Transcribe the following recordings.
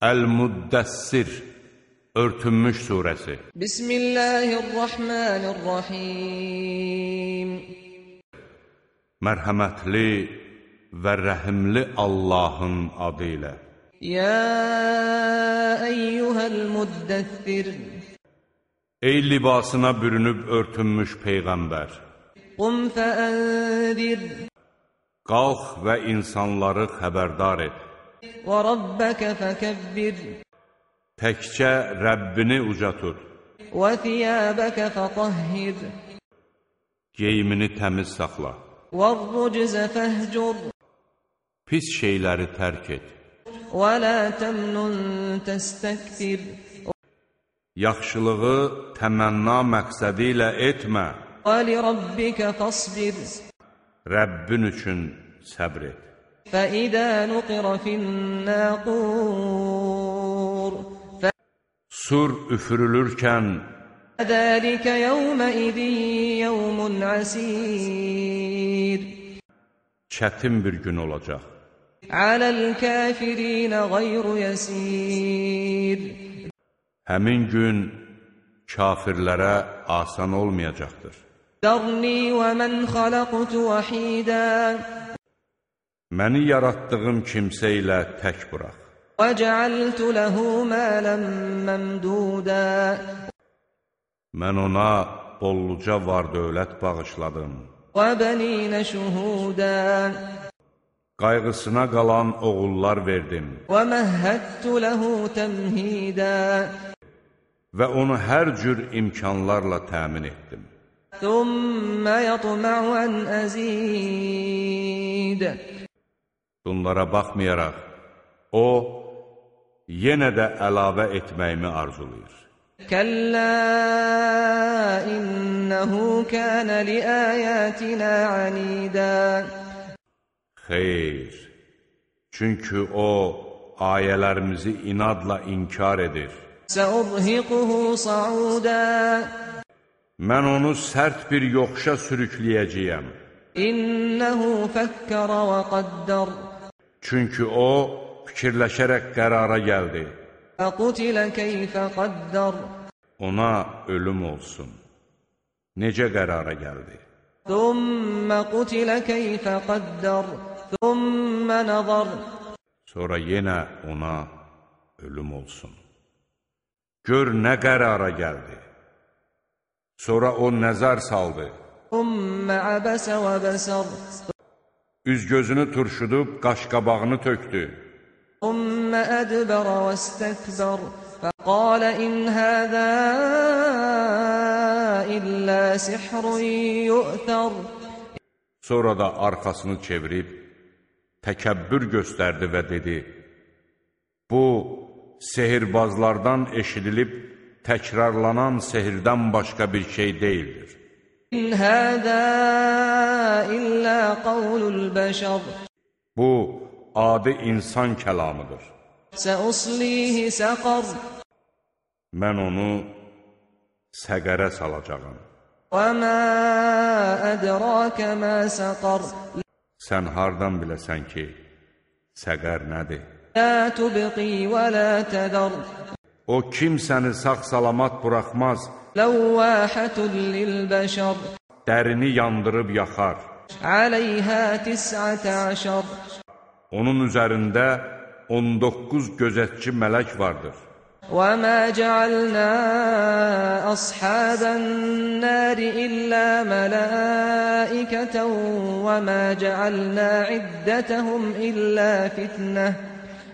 Əl-Muddəssir Örtünmüş surəsi Bismillahirrahmanirrahim. Mərhəmətli və rəhimli Allahın adı ilə. Ya eyyuhəl muddəthir Ey libasına bürünüb örtünmüş Peyğəmbər. Qum fəənzir. Qalx və insanları xəbərdar et Və rabbəkə fəkəbbir Təkcə Rəbbini uca tut. Və thiyabəkə fətahhir Geyimini təmiz saxla. Və rüczə fəhcur Pis şeyləri tərk et. Və lə təmnun təstəkbir Yaxşılığı təmənna məqsədi ilə etmə. Və li rabbikə fasbir. Rəbbin üçün səbr et فإذا نقر في الناقور Sur üfürülürkən فذلك يومئذ يوم عسير çətin bir gün olacaq. على الكافرين غير يسير Həmin gün kafirlərə asan olmayacaqdır. ذرني ومن خلقت وحيدا Məni yaratdığım kimsə ilə tək burax. وجعلت له مالا ممدودا Mən ona bolluca var dövlət bağışladım. وبنين شهودا Qayğısına qalan oğullar verdim ومهدت له تمهيدا və onu hər cür imkanlarla təmin etdim. ثم يطمع أن أزيد Bunlara baxmayaraq, o, yenə də əlavə etməyimi arzulayır. Kəllə innəhu kənə li əyətinə anidə Xeyr, çünki o, ayələrimizi inadla inkar edir. Səudhiquhu saudə Mən onu sərt bir yoxşa sürükləyəcəyəm. İnnehu fəkkərə və qaddər Çünki o fikirləşərək qərara gəldi. Ona ölüm olsun. Necə qərara gəldi? Sonra yenə ona ölüm olsun. Gör nə qərara gəldi. Sonra o nəzər saldı. Üz-gözünü turşudub, qaş-qabağını tökdü. Ummə ədbərə və istəkbər və qalə in həzə illə sihrun yu'tər. Sonra da arxasını çevirib, təkəbbür göstərdi və dedi, Bu, sehirbazlardan eşidilib təkrarlanan sehirdən başqa bir şey deyildir. İn hada illa qawlul bashar. Bu adi insan kəlamıdır. Səuslihi səqər. Mən onu səqərə salacağam. Və mə ədrakə mə səqər. Sən hardan biləsən ki, səqər nədir? Lə tubqi və lə tədər. O kimsəni sağ-salamat buraxmaz, لواحة للبشر dərini yandırıb yaxar. عليها تسعة عشر Onun üzərində 19 gözətçi mələk vardır. وما جعلنا أصحاب النار إلا ملائكة وما جعلنا عدتهم إلا فتنة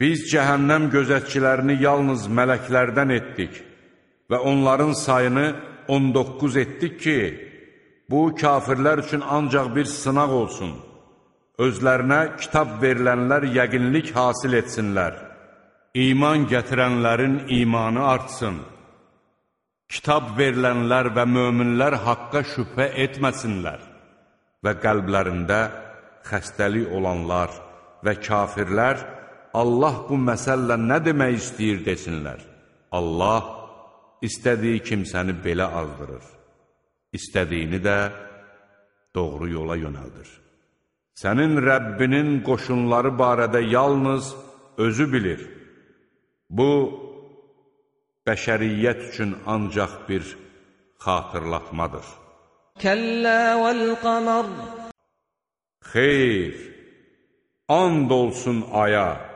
Biz cəhənnəm gözətçilərini yalnız mələklərdən etdik və onların sayını 19 etdik ki, bu kafirlər üçün ancaq bir sınaq olsun. Özlərinə kitab verilənlər yəqinlik hasil etsinlər. İman gətirənlərin imanı artsın. Kitab verilənlər və möminlər haqqa şübhə etməsinlər və qəlblərində xəstəlik olanlar və kafirlər Allah bu məsəllə nə demək istəyir desinlər. Allah istədiyi kimsəni belə azdırır, istədiyini də doğru yola yönəldir. Sənin Rəbbinin qoşunları barədə yalnız özü bilir. Bu, bəşəriyyət üçün ancaq bir xatırlatmadır. Kəllə vəl-qamar Xeyr, and olsun aya.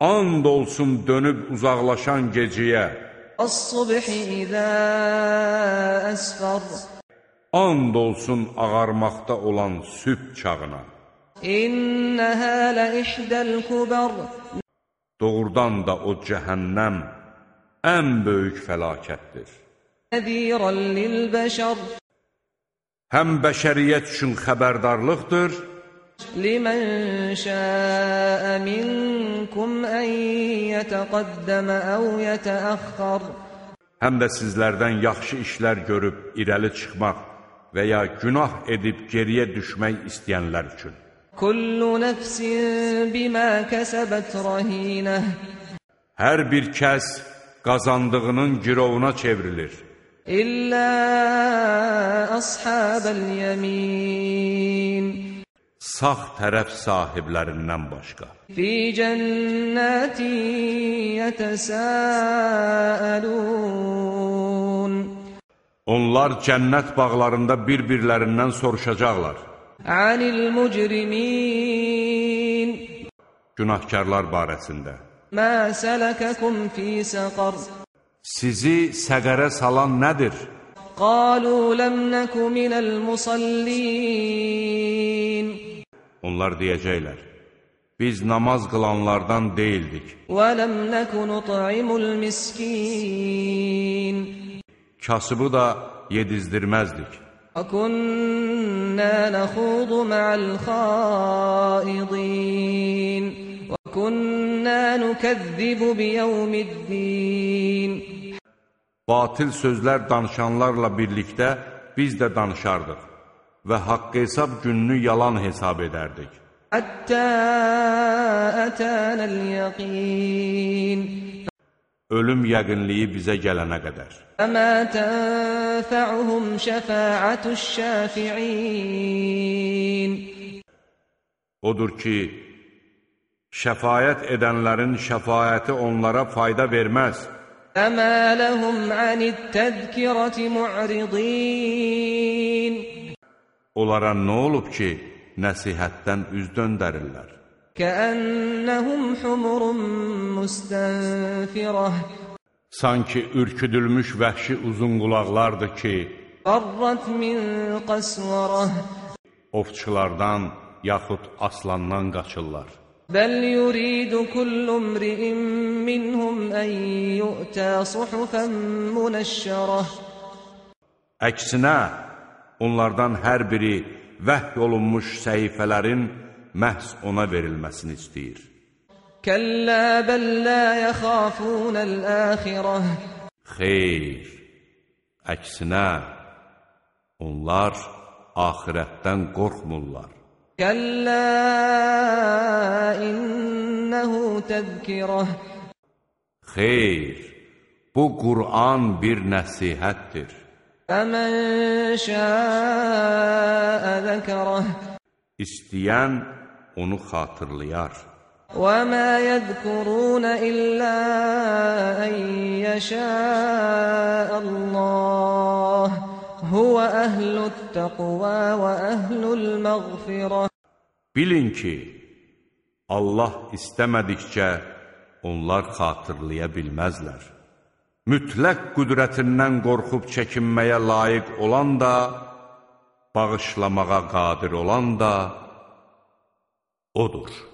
And olsun dönüb uzaqlaşan geciyə. As-subhi izə əsfər. And olsun ağarmaqda olan sübh çağına. İnnəhə lə ihdəl kubar. Doğrudan da o cəhənnəm ən böyük fəlakətdir. Nədirən lil bəşər. Həm bəşəriyyət üçün xəbərdarlıqdır, لمن شاء منكم أن يتقدم أو يتأخر həm də sizlərdən yaxşı işlər görüb irəli çıxmaq və ya günah edib geriyə düşmək istəyənlər üçün. كل نفس بما كسبت رهينة Hər bir kəs qazandığının girovuna çevrilir. إلا أصحاب اليمين sağ tərəf sahiblərindən başqa. Fi cənnəti yətəsəəlun Onlar cənnət bağlarında bir-birlərindən soruşacaqlar. Anil mücrimin Günahkarlar barəsində. Mə sələkəkum fi səqar Sizi səqərə salan nədir? Qalu ləm nəku minəl musallin Onlar deyəcəklər, biz namaz qılanlardan deyildik, ولم نك نطعم المسكين kasıbı da yedizdirməzdik. وكنا نخوض مع الخائضين وكنا نكذب بيوم الدين Batil sözlər danışanlarla birlikdə biz də danışardıq və haqq hesab gününü yalan hesab edərdik. Hətta ətənəl yəqin Ölüm yəqinliyi bizə gələnə qədər. Əmə tənfəuhum şəfəətüş şəfi'in Odur ki, şəfayət edənlərin şəfayəti onlara fayda verməz. Əmə ləhum anittəzkirəti mu'ridin Onlara nə olub ki, nəsihətdən üz döndərirlər? Kəənnəhum humurun müstənfirəh Sanki ürküdülmüş vəhşi uzun qulaqlardır ki, Qarrat min qasvarəh Ovçulardan yaxud aslandan qaçırlar. Bəl yuridu kullu mri'in minhum an yu'ta suhufan munashşarah Əksinə, onlardan hər biri vəhv olunmuş səhifələrin məhz ona verilməsini istəyir. Kəllə bəllə yəxafunəl-əxirə Xeyr, əksinə, onlar axirətdən qorxmurlar. Kəllə innəhu təzkirə Xeyr, bu Qur'an bir nəsihətdir. فمن شاء ذكره İstəyən onu xatırlayar. وما يذكرون إلا أن يشاء الله هو أهل التقوى وأهل المغفرة Bilin ki, Allah istəmədikcə onlar xatırlaya bilməzlər. Mütləq qüdrətindən qorxub çəkinməyə layiq olan da, bağışlamağa qadir olan da O'dur.